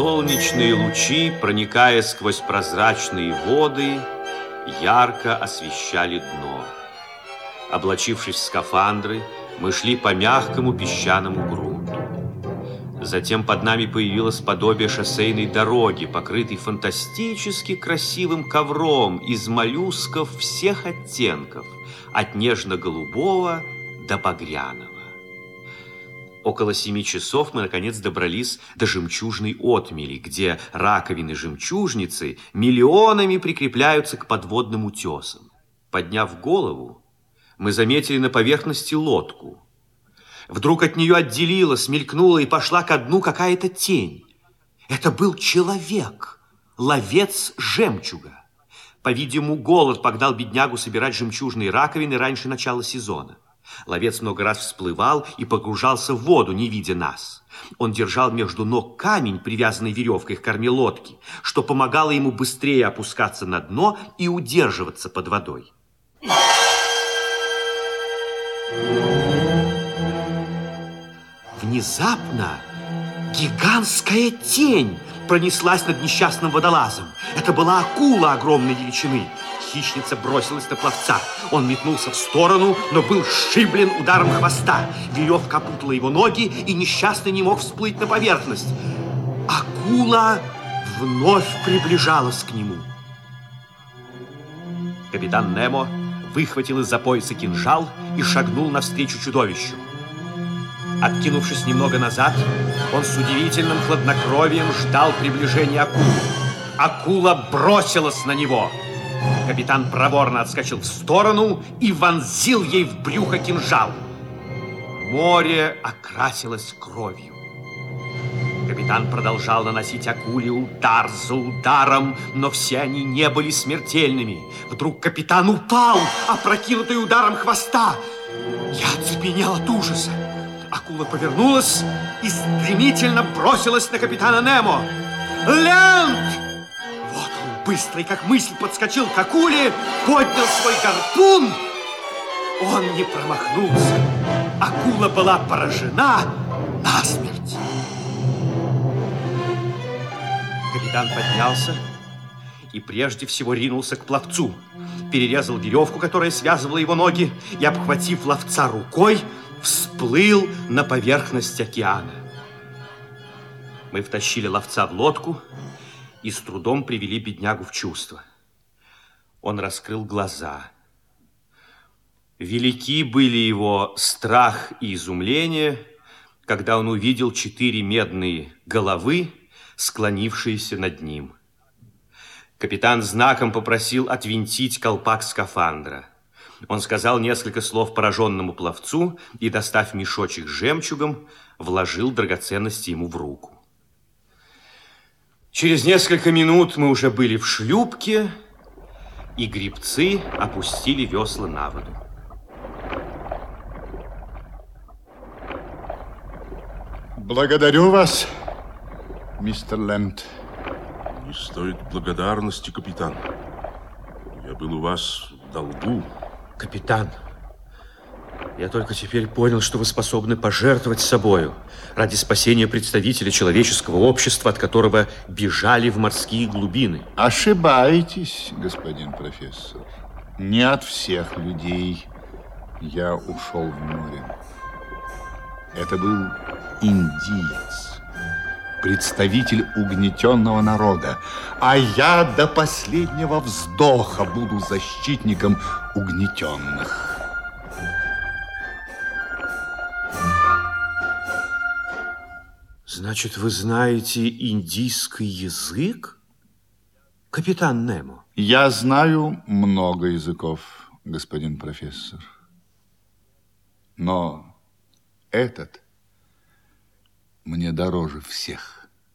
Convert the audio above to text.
Солнечные лучи, проникая сквозь прозрачные воды, ярко освещали дно. Облачившись в скафандры, мы шли по мягкому песчаному грунту. Затем под нами появилось подобие шоссейной дороги, покрытой фантастически красивым ковром из моллюсков всех оттенков, от нежно-голубого до багряного. Около семи часов мы, наконец, добрались до жемчужной отмели, где раковины-жемчужницы миллионами прикрепляются к подводным утесам. Подняв голову, мы заметили на поверхности лодку. Вдруг от нее отделилась, мелькнула и пошла ко дну какая-то тень. Это был человек, ловец жемчуга. По-видимому, голод погнал беднягу собирать жемчужные раковины раньше начала сезона. Ловец много раз всплывал и погружался в воду, не видя нас. Он держал между ног камень, привязанный веревкой к корме лодки, что помогало ему быстрее опускаться на дно и удерживаться под водой. Внезапно гигантская тень пронеслась над несчастным водолазом. Это была акула огромной величины. Хищница бросилась на пловца. Он метнулся в сторону, но был сшиблен ударом хвоста. Веревка опутала его ноги, и несчастный не мог всплыть на поверхность. Акула вновь приближалась к нему. Капитан Немо выхватил из-за пояса кинжал и шагнул навстречу чудовищу. Откинувшись немного назад, он с удивительным хладнокровием ждал приближения акулы. Акула бросилась на него – Капитан проворно отскочил в сторону и вонзил ей в брюхо кинжал. Море окрасилось кровью. Капитан продолжал наносить акуле удар за ударом, но все они не были смертельными. Вдруг капитан упал, опрокинутый ударом хвоста. Я оцепенел от ужаса. Акула повернулась и стремительно бросилась на капитана Немо. «Лент!» быстрый, как мысль, подскочил к акуле, поднял свой гарпун. Он не промахнулся. Акула была поражена насмерть. Капитан поднялся и прежде всего ринулся к пловцу. Перерезал веревку, которая связывала его ноги, и, обхватив ловца рукой, всплыл на поверхность океана. Мы втащили ловца в лодку, и с трудом привели беднягу в чувство. Он раскрыл глаза. Велики были его страх и изумление, когда он увидел четыре медные головы, склонившиеся над ним. Капитан знаком попросил отвинтить колпак скафандра. Он сказал несколько слов пораженному пловцу и, достав мешочек с жемчугом, вложил драгоценности ему в руку. Через несколько минут мы уже были в шлюпке, и грибцы опустили весла на воду. Благодарю вас, мистер Лэнд. Не стоит благодарности, капитан. Я был у вас в долгу. Капитан, я только теперь понял, что вы способны пожертвовать собою ради спасения представителя человеческого общества, от которого бежали в морские глубины. Ошибаетесь, господин профессор. Не от всех людей я ушел в море. Это был индиец, представитель угнетенного народа, а я до последнего вздоха буду защитником угнетенных. Значит, вы знаете индийский язык? Капитан Немо. Я знаю много языков, господин профессор. Но этот мне дороже всех.